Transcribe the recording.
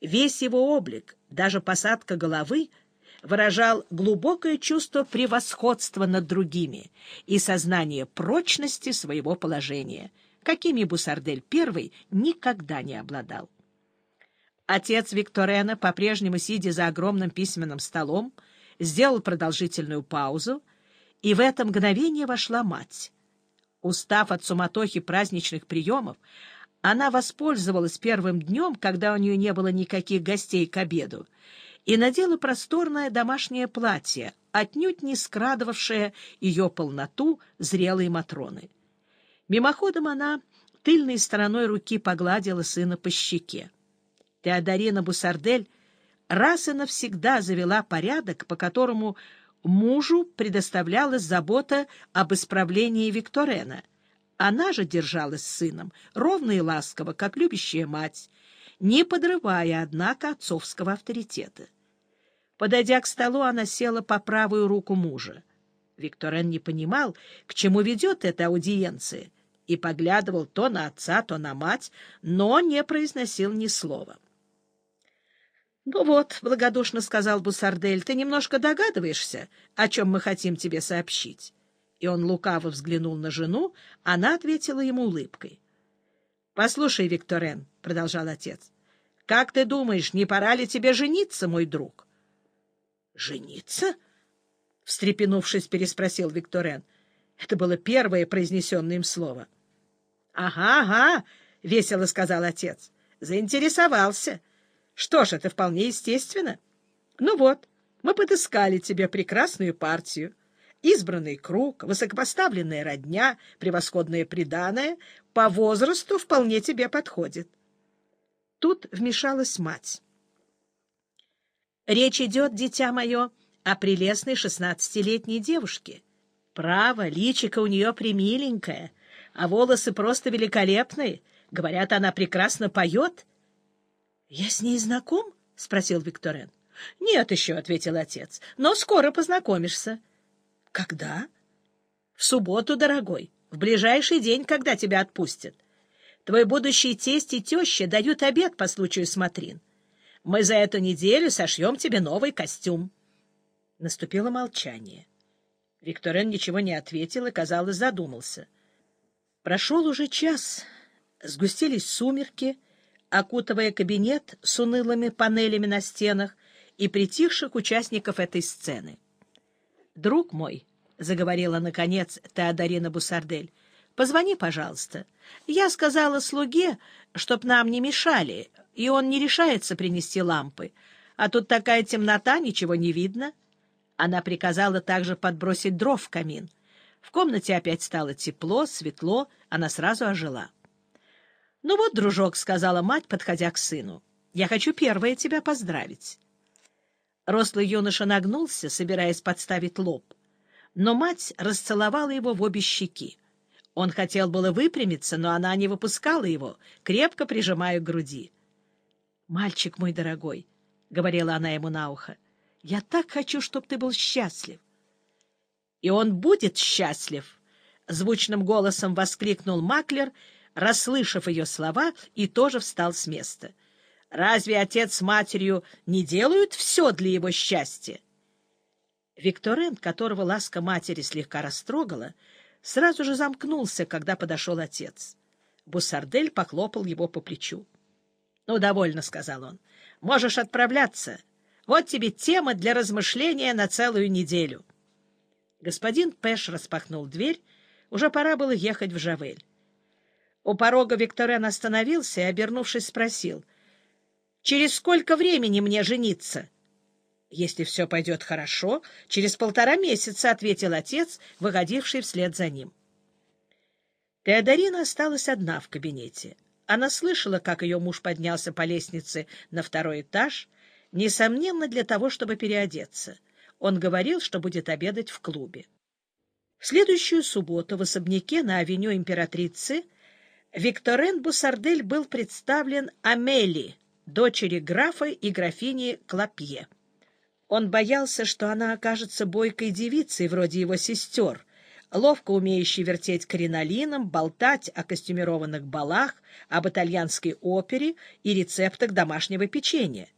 Весь его облик, даже посадка головы, выражал глубокое чувство превосходства над другими и сознание прочности своего положения, какими Бусардель I никогда не обладал. Отец Викторена, по-прежнему сидя за огромным письменным столом, сделал продолжительную паузу, и в это мгновение вошла мать. Устав от суматохи праздничных приемов, она воспользовалась первым днем, когда у нее не было никаких гостей к обеду, и надела просторное домашнее платье, отнюдь не скрадывавшее ее полноту зрелой Матроны. Мимоходом она тыльной стороной руки погладила сына по щеке. Теодорина Бусардель раз и навсегда завела порядок, по которому мужу предоставлялась забота об исправлении Викторена. Она же держалась с сыном ровно и ласково, как любящая мать, не подрывая, однако, отцовского авторитета. Подойдя к столу, она села по правую руку мужа. Викторен не понимал, к чему ведет эта аудиенция, и поглядывал то на отца, то на мать, но не произносил ни слова. «Ну вот», — благодушно сказал Бусардель, — «ты немножко догадываешься, о чем мы хотим тебе сообщить?» И он лукаво взглянул на жену, она ответила ему улыбкой. «Послушай, Викторен», — продолжал отец, — «как ты думаешь, не пора ли тебе жениться, мой друг?» «Жениться?» — встрепенувшись, переспросил Викторен. Это было первое произнесенное им слово. «Ага, ага», — весело сказал отец, — «заинтересовался». Что ж, это вполне естественно. Ну вот, мы подыскали тебе прекрасную партию. Избранный круг, высокопоставленная родня, превосходное приданое по возрасту вполне тебе подходит. Тут вмешалась мать. Речь идет, дитя мое, о прелестной шестнадцатилетней девушке. Право, личико у нее примиленькое, а волосы просто великолепные. Говорят, она прекрасно поет —— Я с ней знаком? — спросил Викторен. — Нет еще, — ответил отец, — но скоро познакомишься. — Когда? — В субботу, дорогой, в ближайший день, когда тебя отпустят. Твой будущий тесть и теща дают обед по случаю смотрин. Мы за эту неделю сошьем тебе новый костюм. Наступило молчание. Викторен ничего не ответил и, казалось, задумался. Прошел уже час, сгустились сумерки — окутывая кабинет с унылыми панелями на стенах и притихших участников этой сцены. «Друг мой», — заговорила, наконец, Теодорина Бусардель, — «позвони, пожалуйста. Я сказала слуге, чтоб нам не мешали, и он не решается принести лампы. А тут такая темнота, ничего не видно». Она приказала также подбросить дров в камин. В комнате опять стало тепло, светло, она сразу ожила. — Ну вот, дружок, — сказала мать, подходя к сыну, — я хочу первая тебя поздравить. Рослый юноша нагнулся, собираясь подставить лоб, но мать расцеловала его в обе щеки. Он хотел было выпрямиться, но она не выпускала его, крепко прижимая к груди. — Мальчик мой дорогой, — говорила она ему на ухо, — я так хочу, чтобы ты был счастлив. — И он будет счастлив! — звучным голосом воскликнул Маклер — расслышав ее слова, и тоже встал с места. «Разве отец с матерью не делают все для его счастья?» Викторен, которого ласка матери слегка растрогала, сразу же замкнулся, когда подошел отец. Бусардель похлопал его по плечу. — Ну, довольно, — сказал он. — Можешь отправляться. Вот тебе тема для размышления на целую неделю. Господин Пэш распахнул дверь. Уже пора было ехать в Жавель. У порога Викторен остановился и, обернувшись, спросил. — Через сколько времени мне жениться? — Если все пойдет хорошо, через полтора месяца, — ответил отец, выходивший вслед за ним. Теодорина осталась одна в кабинете. Она слышала, как ее муж поднялся по лестнице на второй этаж, несомненно, для того, чтобы переодеться. Он говорил, что будет обедать в клубе. В следующую субботу в особняке на авеню императрицы — Викторен Бусардель был представлен Амели, дочери графа и графини Клопье. Он боялся, что она окажется бойкой девицей, вроде его сестер, ловко умеющий вертеть кринолином, болтать о костюмированных балах, об итальянской опере и рецептах домашнего печенья.